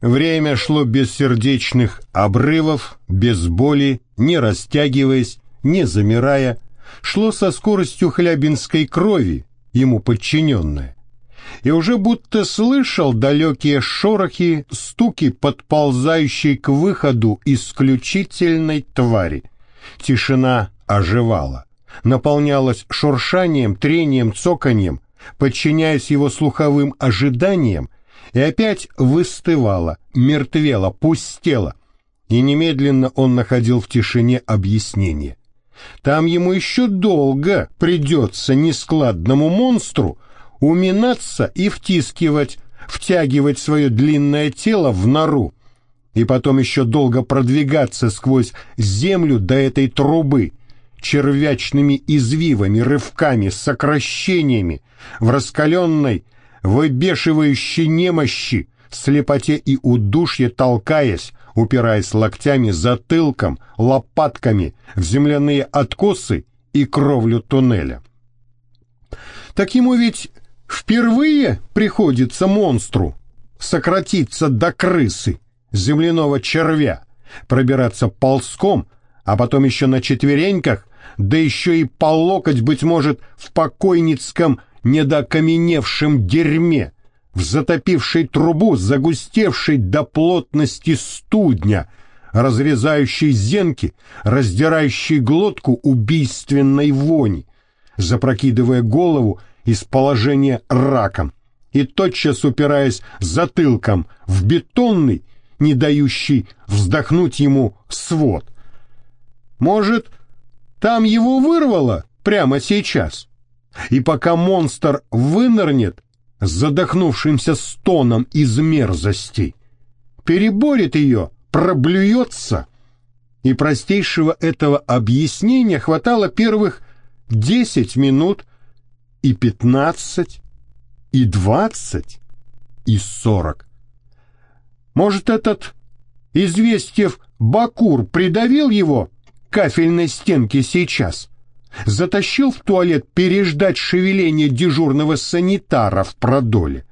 Время шло без сердечных обрывов, без боли, не растягиваясь, не замирая, шло со скоростью хлябинской крови, ему подчиненное. И уже будто слышал далекие шорохи, стуки подползающей к выходу исключительной твари. Тишина оживала, наполнялась шуршанием, трением, цоканьем, подчиняясь его слуховым ожиданиям, и опять выстывала, мертвела, пустела, и немедленно он находил в тишине объяснение. Там ему еще долго придется нескладному монстру уминаться и втискивать, втягивать свое длинное тело в нору, и потом еще долго продвигаться сквозь землю до этой трубы, червячными извивами, рывками, сокращениями, в раскаленной, выбешивающей немощи, слепоте и удушье толкаясь, упираясь локтями, затылком, лопатками в земляные откосы и кровлю туннеля. Так ему ведь впервые приходится монстру сократиться до крысы, земляного червя, пробираться ползком, а потом еще на четвереньках, да еще и по локоть, быть может, в покойницком недокаменевшем дерьме, в затопившей трубу, загустевшей до плотности студня, разрезающей зенки, раздирающей глотку убийственной вони, запрокидывая голову из положения раком и тотчас упираясь затылком в бетонный, не дающий вздохнуть ему свод. Может, там его вырвало прямо сейчас? И пока монстр вынырнет задохнувшимся стоном из мерзостей, переборет ее, проблюется, и простейшего этого объяснения хватало первых десять минут и пятнадцать, и двадцать, и сорок. Может, этот Известьев Бакур придавил его к кафельной стенке сейчас? Затащил в туалет переждать шевеление дежурного санитара в продоле.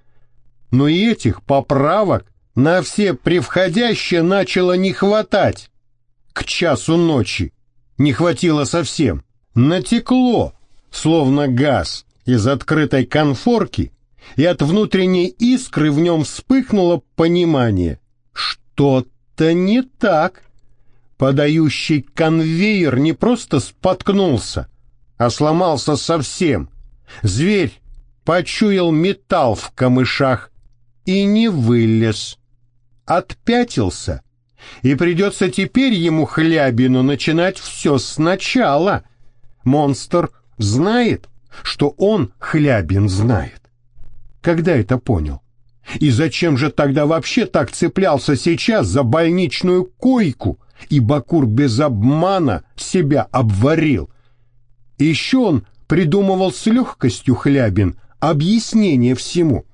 Но и этих поправок на все превходящее начало не хватать. К часу ночи не хватило совсем. Натекло, словно газ, из открытой конфорки, и от внутренней искры в нем вспыхнуло понимание. Что-то не так. Подающий конвейер не просто споткнулся, а сломался совсем. Зверь почуял металл в камышах и не вылез. Отпятился, и придется теперь ему хлябину начинать все сначала. Монстр знает, что он хлябин знает. Когда это понял? И зачем же тогда вообще так цеплялся сейчас за больничную койку, и Бакур без обмана себя обварил? Еще он придумывал с легкостью Хлябин объяснение всему.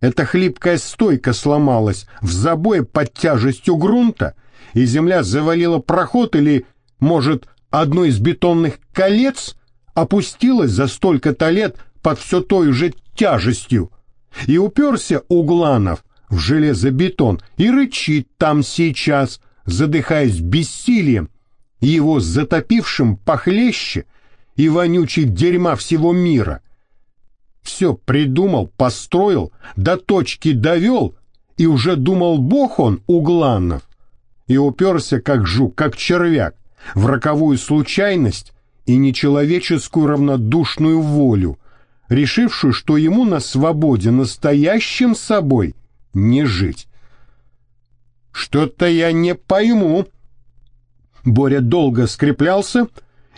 Эта хлипкая стойка сломалась в забое под тяжестью грунта, и земля завалила проход или, может, одно из бетонных колец опустилось за столько-то лет под все той же тяжестью, и уперся Угланов в железобетон и рычит там сейчас, задыхаясь бессилием, его затопившим похлеще и вонючий дерьма всего мира. Все придумал, построил, до точки довел, и уже думал бог он, Угланов, и уперся как жук, как червяк, в роковую случайность и нечеловеческую равнодушную волю, решившую, что ему на свободе настоящим собой не жить. «Что-то я не пойму». Боря долго скреплялся,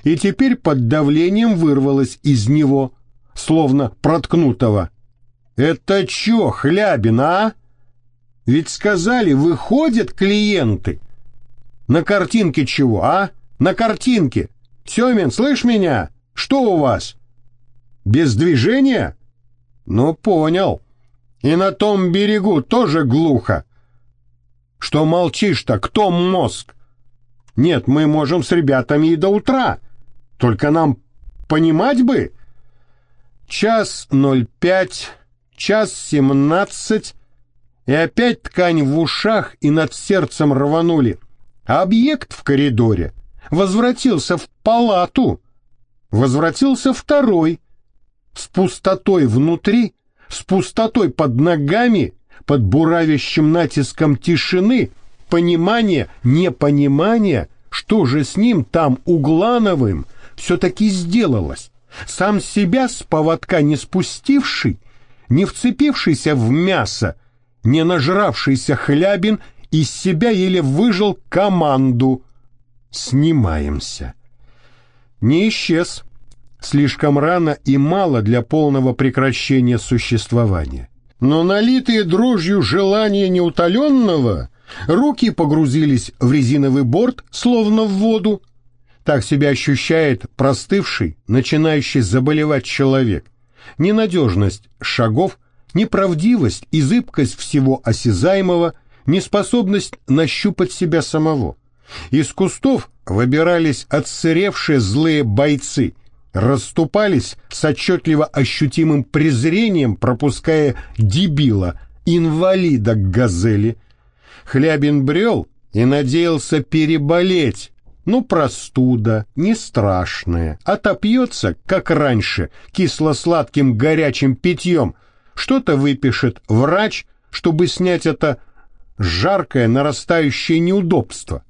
и теперь под давлением вырвалось из него, словно проткнутого. «Это чё, Хлябин, а? Ведь сказали, выходят клиенты. На картинке чего, а? На картинке. Семин, слышь меня? Что у вас?» Без движения? Ну, понял. И на том берегу тоже глухо. Что молчишь-то? Кто мозг? Нет, мы можем с ребятами и до утра. Только нам понимать бы. Час ноль пять, час семнадцать, И опять ткань в ушах и над сердцем рванули. Объект в коридоре возвратился в палату. Возвратился второй. С пустотой внутри, с пустотой под ногами, под буравящим натиском тишины, понимание, непонимание, что же с ним там Углановым все-таки сделалось. Сам себя с поводка не спустивший, не вцепившийся в мясо, не нажравшийся хлябин из себя еле выжил команду. Снимаемся. Не исчез. Слишком рано и мало для полного прекращения существования. Но налитые дрожью желания неутоленного, руки погрузились в резиновый борт, словно в воду. Так себя ощущает простывший, начинающий заболевать человек. Ненадежность шагов, неправдивость и зыбкость всего осязаемого, неспособность нащупать себя самого. Из кустов выбирались отсыревшие злые бойцы, расступались с отчетливо ощутимым презрением, пропуская дебила, инвалида к газели. Хлябин брел и надеялся переболеть, ну, простуда, не страшная, отопьется, как раньше, кисло-сладким горячим питьем. Что-то выпишет врач, чтобы снять это жаркое нарастающее неудобство.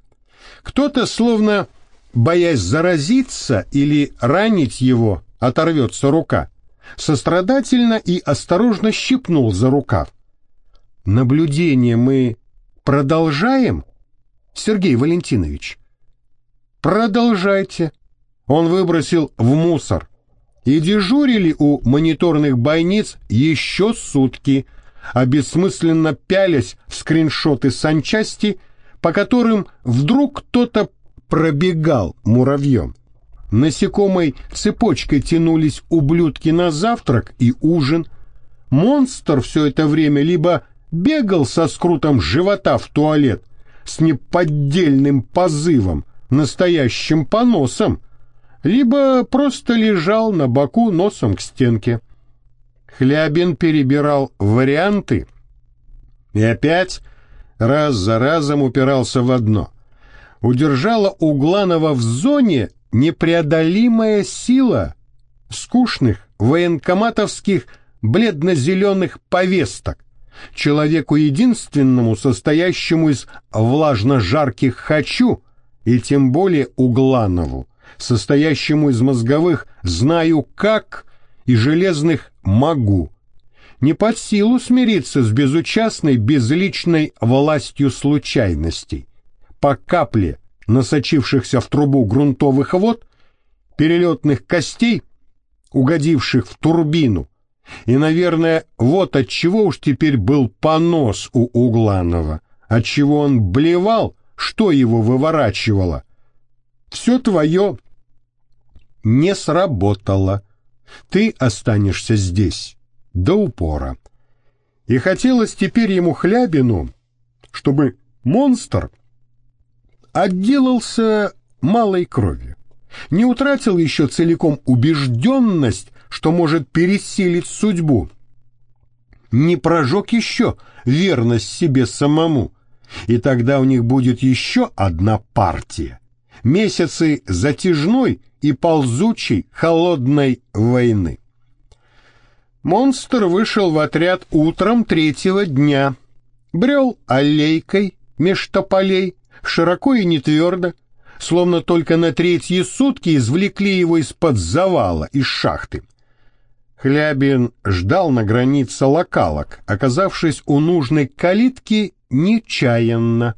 Кто-то, словно боясь заразиться или ранить его, оторвется рука, сострадательно и осторожно щипнул за рукав. Наблюдение мы продолжаем, Сергей Валентинович? Продолжайте. Он выбросил в мусор. И дежурили у мониторных бойниц еще сутки, а бессмысленно пялясь в скриншоты санчасти, по которым вдруг кто-то пробегал муравьем. Насекомой цепочкой тянулись ублюдки на завтрак и ужин. Монстр все это время либо бегал со скрутом живота в туалет с неподдельным позывом, настоящим поносом, либо просто лежал на боку носом к стенке. Хлябин перебирал варианты и опять раз за разом упирался в одно. Удержала Угланова в зоне непреодолимая сила скучных военкоматовских бледно-зеленых повесток, человеку единственному, состоящему из влажно-жарких «хочу», и тем более Угланову, состоящему из мозговых «знаю как» и железных «могу». Не под силу смириться с безучастной, безличной властью случайностей. По капле насочившихся в трубу грунтовых вод, перелетных костей, угодивших в турбину, и, наверное, вот от чего уж теперь был понос у Угланова, от чего он блевал, что его выворачивало. Все твое не сработало. Ты останешься здесь до упора. И хотелось теперь ему Хлябину, чтобы монстр отделался малой кровью, не утратил еще целиком убежденность, что может пересилить судьбу, не прожег еще верность себе самому, и тогда у них будет еще одна партия. Месяцы затяжной и ползучей холодной войны. Монстр вышел в отряд утром третьего дня. Брел аллейкой меж тополей, широко и не твердо, словно только на третьи сутки извлекли его из-под завала, из шахты. Хлябин ждал на границе локалок, оказавшись у нужной калитки нечаянно,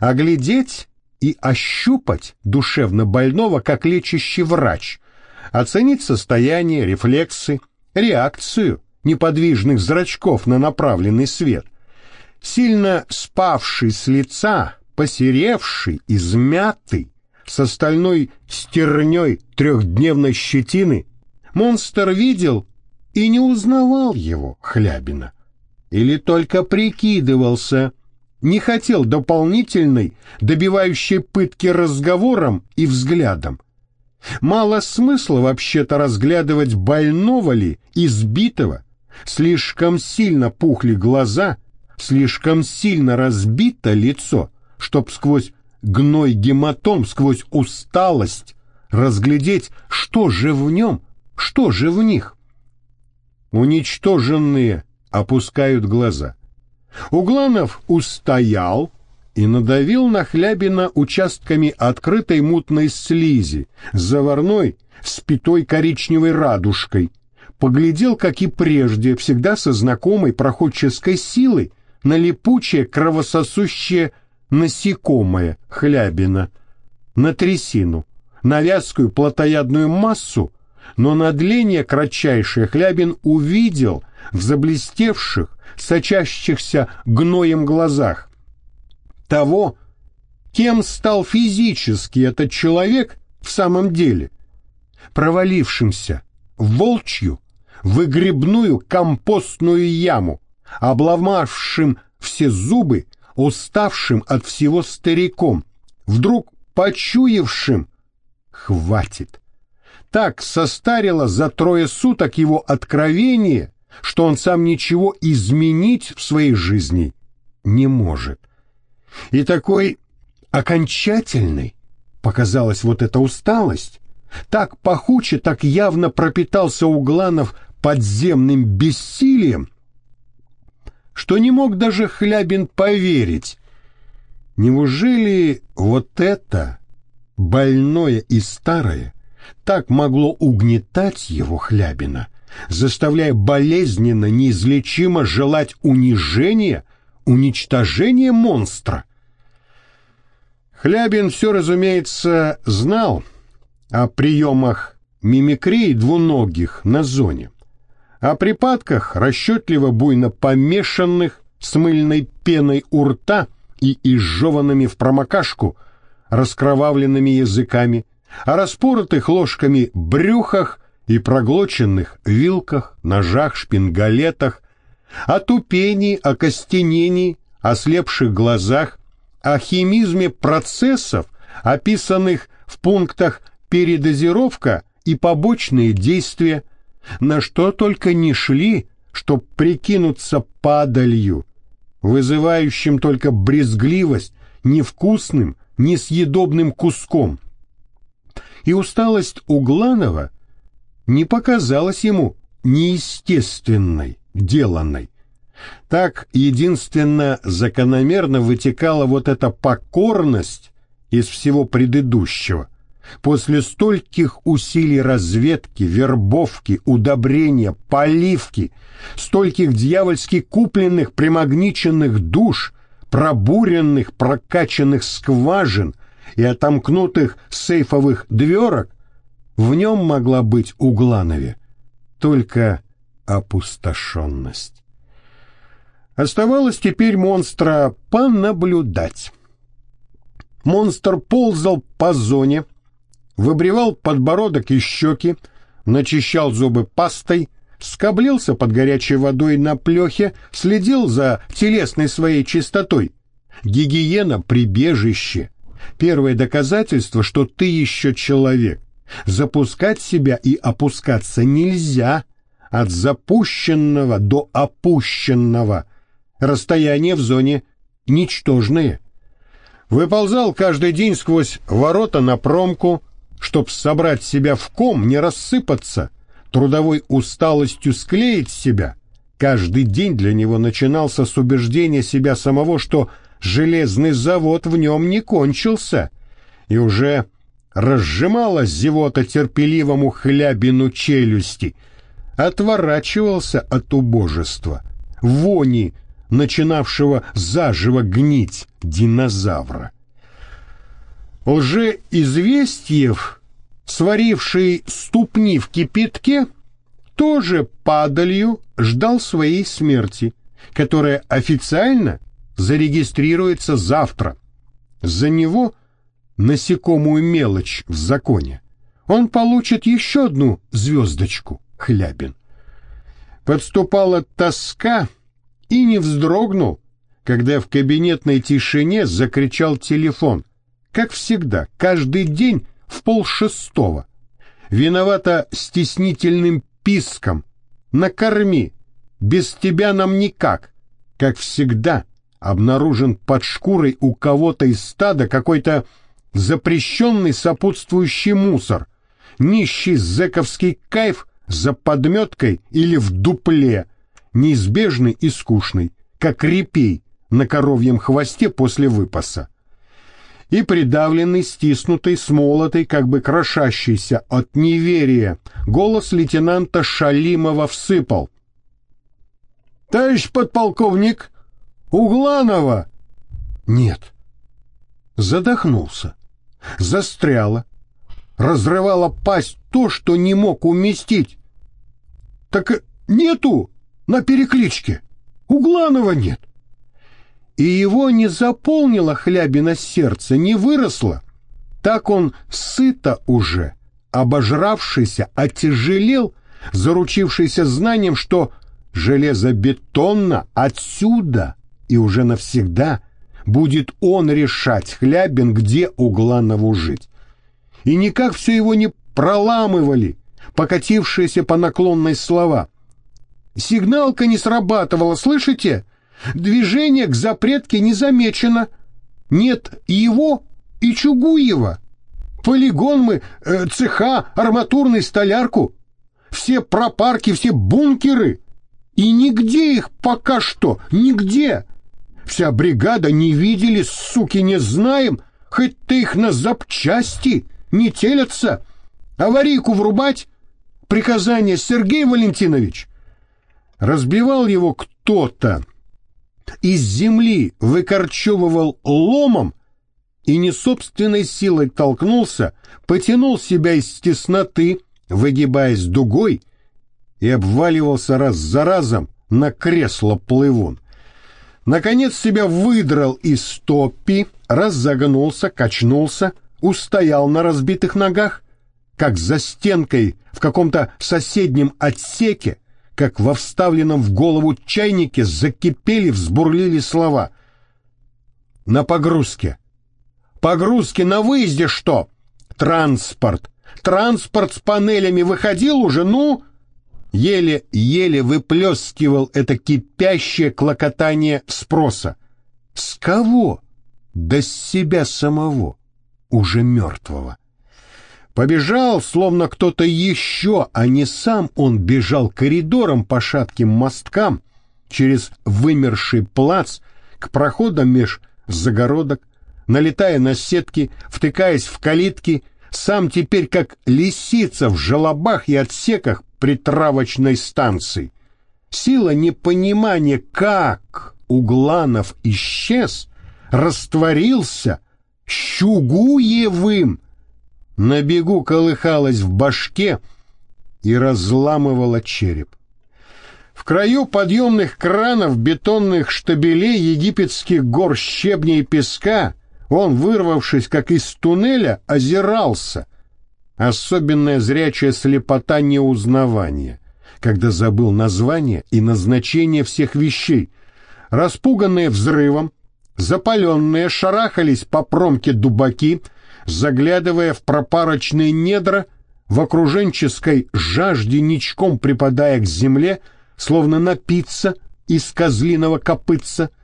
оглядеть и ощупать душевно больного, как лечащий врач, оценить состояние, рефлексы, реакцию неподвижных зрачков на направленный свет, сильно спавший с лица, посеревший, измятый, с остальной стерней трехдневной щетины, монстр видел и не узнавал его, Хлябина, или только прикидывался, не хотел дополнительной, добивающей пытки разговором и взглядом. Мало смысла вообще-то разглядывать больного ли, избитого, слишком сильно пухли глаза, слишком сильно разбито лицо, чтоб сквозь гной гематом, сквозь усталость разглядеть, что же в нем, что же в них. Уничтоженные опускают глаза. Угланов устоял и надавил на Хлябина участками открытой мутной слизи, заварной, спитой коричневой радужкой, поглядел, как и прежде, всегда со знакомой проходческой силой, на липучее кровососущее насекомое Хлябина, на трясину, на вязкую плотоядную массу, но на дление кратчайшее Хлябин увидел в заблестевших, сочащихся гноем глазах того, кем стал физически этот человек в самом деле, провалившимся в волчью, выгребную компостную яму, обломавшим все зубы, уставшим от всего стариком, вдруг почуявшим «хватит». Так состарило за трое суток его откровение, что он сам ничего изменить в своей жизни не может. И такой окончательной показалась вот эта усталость, так пахуче, так явно пропитался Угланов подземным бессилием, что не мог даже Хлябин поверить. Неужели вот это, больное и старое, так могло угнетать его Хлябина, заставляя болезненно, неизлечимо желать унижения, уничтожения монстра? Хлябин все, разумеется, знал о приемах мимикрии двуногих на зоне, о припадках расчетливо буйно помешанных с мыльной пеной у рта и изжеванными в промокашку раскровавленными языками, о распоротых ложками брюхах и проглоченных вилках, ножах, шпингалетах, о тупении, о костенении, ослепших глазах, о химизме процессов, описанных в пунктах передозировка и побочные действия, на что только не шли, чтоб прикинуться падалью, вызывающим только брезгливость невкусным, несъедобным куском. И усталость Угланова не показалась ему неестественной, деланной. Так единственно закономерно вытекала вот эта покорность из всего предыдущего. После стольких усилий разведки, вербовки, удобрения, поливки, стольких дьявольски купленных, примагниченных душ, пробуренных, прокачанных скважин и отомкнутых сейфовых дверок, в нем могла быть у Гланове только опустошенность. Оставалось теперь монстра понаблюдать. Монстр ползал по зоне, выбривал подбородок и щеки, начищал зубы пастой, скоблился под горячей водой на плехе, следил за телесной своей чистотой. Гигиена — прибежище. Первое доказательство, что ты еще человек. Запускать себя и опускаться нельзя. От запущенного до опущенного расстояния в зоне ничтожные. Выползал каждый день сквозь ворота на промку, чтоб собрать себя в ком, не рассыпаться, трудовой усталостью склеить себя. Каждый день для него начинался с убеждения себя самого, что железный завод в нем не кончился, и уже разжималась зевота терпеливому хлябину челюсти, отворачивался от убожества, вони, начинавшего заживо гнить динозавра. Лжеизвестьев, сваривший ступни в кипятке, тоже падалью ждал своей смерти, которая официально зарегистрируется завтра. За него насекомую мелочь в законе. Он получит еще одну звездочку, Хлябин. Подступала тоска, и не вздрогнул, когда в кабинетной тишине закричал телефон, как всегда, каждый день в полшестого. Виновата стеснительным писком. Накорми, без тебя нам никак, как всегда, обнаружен под шкурой у кого-то из стада какой-то запрещенный сопутствующий мусор, нищий зэковский кайф за подметкой или в дупле, неизбежный и скучный, как репей на коровьем хвосте после выпаса. И придавленный, стиснутый, смолотый, как бы крошащийся от неверия, голос лейтенанта Шалимова всыпал. «Товарищ подполковник, Угланова!» «Нет». Задохнулся, застряло, разрывала пасть то, что не мог уместить. «Так нету на перекличке, Угланова нет». И его не заполнило хлябина сердце, не выросло. Так он сыто уже, обожравшийся, отяжелел, заручившийся знанием, что железобетонно отсюда и уже навсегда будет он решать, Хлябин, где Угланову жить. И никак все его не проламывали, покатившиеся по наклонной слова. Сигналка не срабатывала, слышите? Движение к запретке не замечено. Нет его и Чугуева. Полигон мы, э, цеха, арматурный столярку. Все пропарки, все бункеры. И нигде их пока что, нигде. Вся бригада не видели, суки, не знаем, хоть ты их на запчасти не телятся. Аварийку врубать? Приказание, Сергей Валентинович. Разбивал его кто-то. Из земли выкорчевывал ломом и не собственной силой толкнулся, потянул себя из тесноты, выгибаясь дугой, и обваливался раз за разом на кресло плывун. Наконец себя выдрал из стопи, разогнулся, качнулся, устоял на разбитых ногах, как за стенкой в каком-то соседнем отсеке, как во вставленном в голову чайнике закипели, взбурлили слова. На погрузке. Погрузке на выезде что? Транспорт. Транспорт с панелями выходил уже, ну еле-еле выплескивал это кипящее клокотание спроса. С кого? Да с себя самого, уже мертвого. Побежал, словно кто-то еще, а не сам он бежал коридором по шатким мосткам через вымерший плац к проходам меж загородок, налетая на сетки, втыкаясь в калитки, сам теперь как лисица в желобах и отсеках притравочной станции. Сила непонимания, как Угланов исчез, растворился Щугуевым, на бегу колыхалась в башке и разламывала череп. В краю подъемных кранов, бетонных штабелей египетских гор щебня и песка он, вырвавшись как из туннеля, озирался, Особенная зрячая слепота неузнавания, когда забыл название и назначение всех вещей. Распуганные взрывом, запаленные шарахались по промке дубаки, заглядывая в пропарочные недра, в окруженческой жажде ничком припадая к земле, словно напиться из козлиного копытца —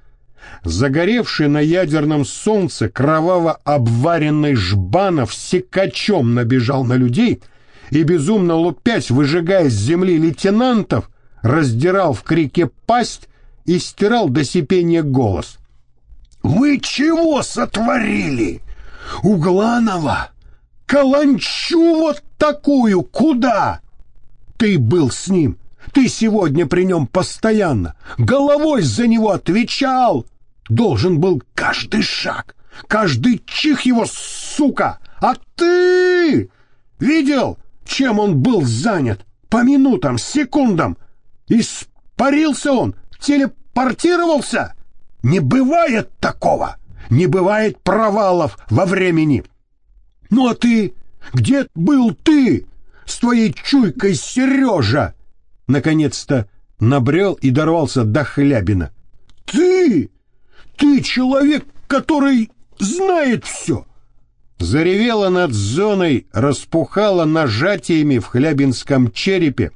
загоревший на ядерном солнце кроваво обваренный Жбанов секачом набежал на людей и, безумно лупясь, выжигая с земли лейтенантов, раздирал в крике пасть и стирал до сипения голос. «Вы чего сотворили? Угланова? Каланчу вот такую куда? Ты был с ним, ты сегодня при нем постоянно, головой за него отвечал!» Должен был каждый шаг, каждый чих его, сука! А ты видел, чем он был занят? По минутам, секундам. Испарился он, телепортировался? Не бывает такого. Не бывает провалов во времени. Ну а ты? Где был ты? С твоей чуйкой Сережа? Наконец-то набрел и дорвался до Хлябина. Ты! Ты человек, который знает все. Заревела над зоной, распухала нажатиями в хлябинском черепе,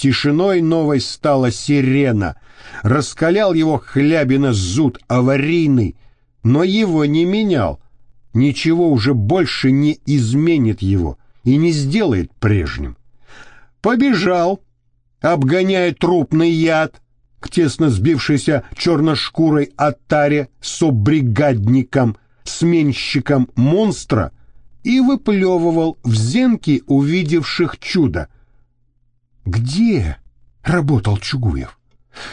Тишиной новой стала сирена. Раскалял его хлябина зуд аварийный, но его не менял. Ничего уже больше не изменит его и не сделает прежним. Побежал, обгоняя трупный яд, к тесно сбившейся черношкурой атаре собригадником, сменщиком монстра и выплевывал в зенки увидевших чудо. Где работал Чугуев?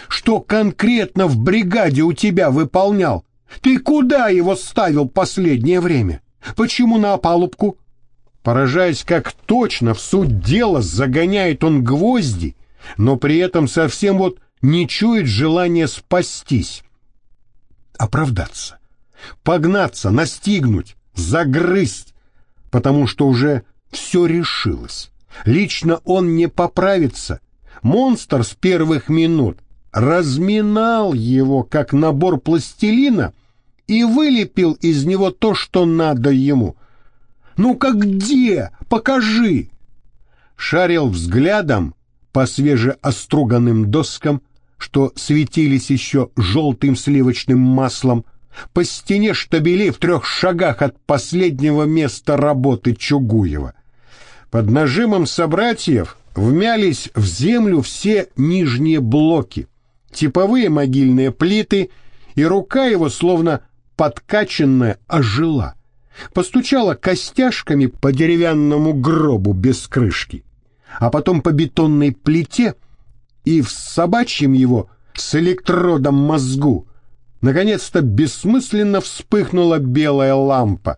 Что конкретно в бригаде у тебя выполнял? Ты куда его ставил последнее время? Почему на опалубку? Поражаясь, как точно в суть дела загоняет он гвозди, но при этом совсем вот не чует желания спастись, оправдаться, погнаться, настигнуть, загрызть, потому что уже все решилось. Лично он не поправится. Монстр с первых минут разминал его, как набор пластилина, и вылепил из него то, что надо ему. «Ну-ка где? Покажи!» Шарил взглядом по свежеоструганным доскам, что светились еще желтым сливочным маслом, по стене штабелей в трех шагах от последнего места работы Чугуева. Под нажимом собратьев вмялись в землю все нижние блоки, типовые могильные плиты, и рука его, словно подкачанная, ожила. Постучала костяшками по деревянному гробу без крышки, а потом по бетонной плите и в собачьем его с электродом мозгу наконец-то бессмысленно вспыхнула белая лампа.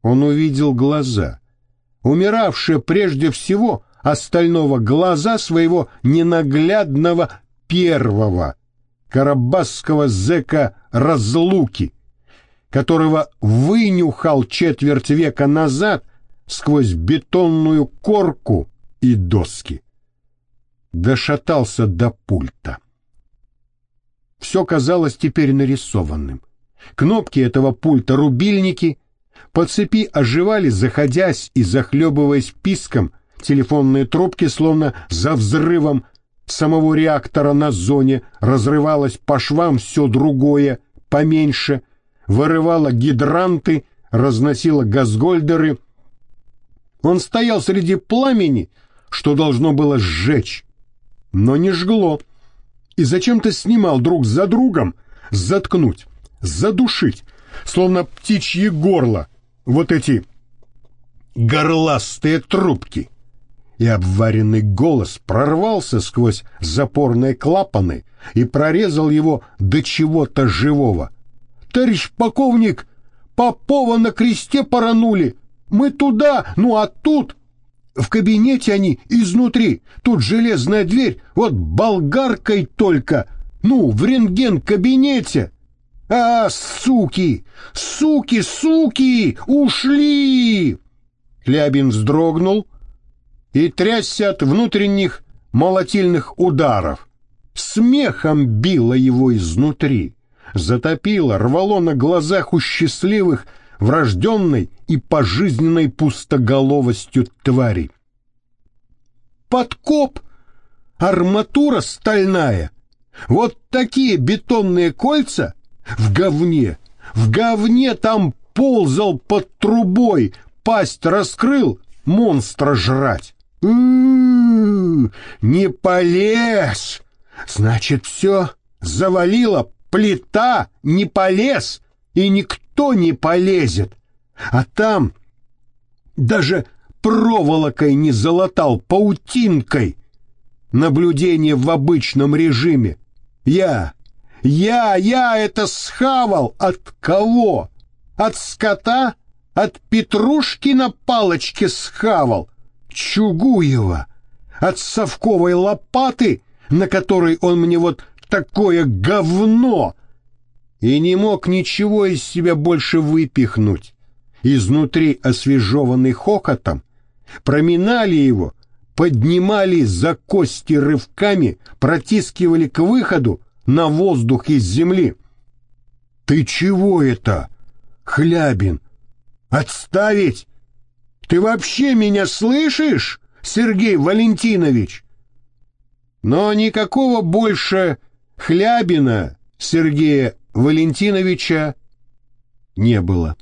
Он увидел глаза, умиравшие прежде всего остального глаза своего ненаглядного первого карабасского зэка разлуки, которого вынюхал четверть века назад сквозь бетонную корку и доски. Дошатался до пульта. Все казалось теперь нарисованным. Кнопки этого пульта, рубильники, по цепи оживали, заходясь и захлебываясь писком, телефонные трубки, словно за взрывом самого реактора на зоне, разрывалось по швам все другое, поменьше, вырывало гидранты, разносило газгольдеры. Он стоял среди пламени, что должно было сжечь, но не жгло, и зачем-то снимал друг за другом, заткнуть, задушить, словно птичье горло, вот эти горластые трубки. И обваренный голос прорвался сквозь запорные клапаны и прорезал его до чего-то живого. «Товарищ полковник, Попова на кресте поранули! Мы туда, ну а тут...» В кабинете они изнутри, тут железная дверь, вот болгаркой только, ну, в рентген-кабинете. А, суки! Суки, суки! Ушли! Клябин вздрогнул и трясся от внутренних молотильных ударов. Смехом било его изнутри, затопило, рвало на глазах у счастливых врожденной и пожизненной пустоголовостью тварей. Подкоп, арматура стальная, вот такие бетонные кольца — в говне, в говне там ползал под трубой, пасть раскрыл, монстра жрать. У -у -у, не полез. Значит, все завалило, плита не полез, и никто не полезет. А там даже проволокой не залатал, паутинкой. Наблюдение в обычном режиме. Я я, я это схавал. От кого? От скота? От петрушки на палочке схавал? Чугуева. От совковой лопаты, на которой он мне вот такое говно. И не мог ничего из себя больше выпихнуть. Изнутри освежеванный хохотом, проминали его, поднимали за кости рывками, протискивали к выходу, на воздух из земли. «Ты чего это, Хлябин? Отставить! Ты вообще меня слышишь, Сергей Валентинович?» Но никакого больше Хлябина Сергея Валентиновича не было.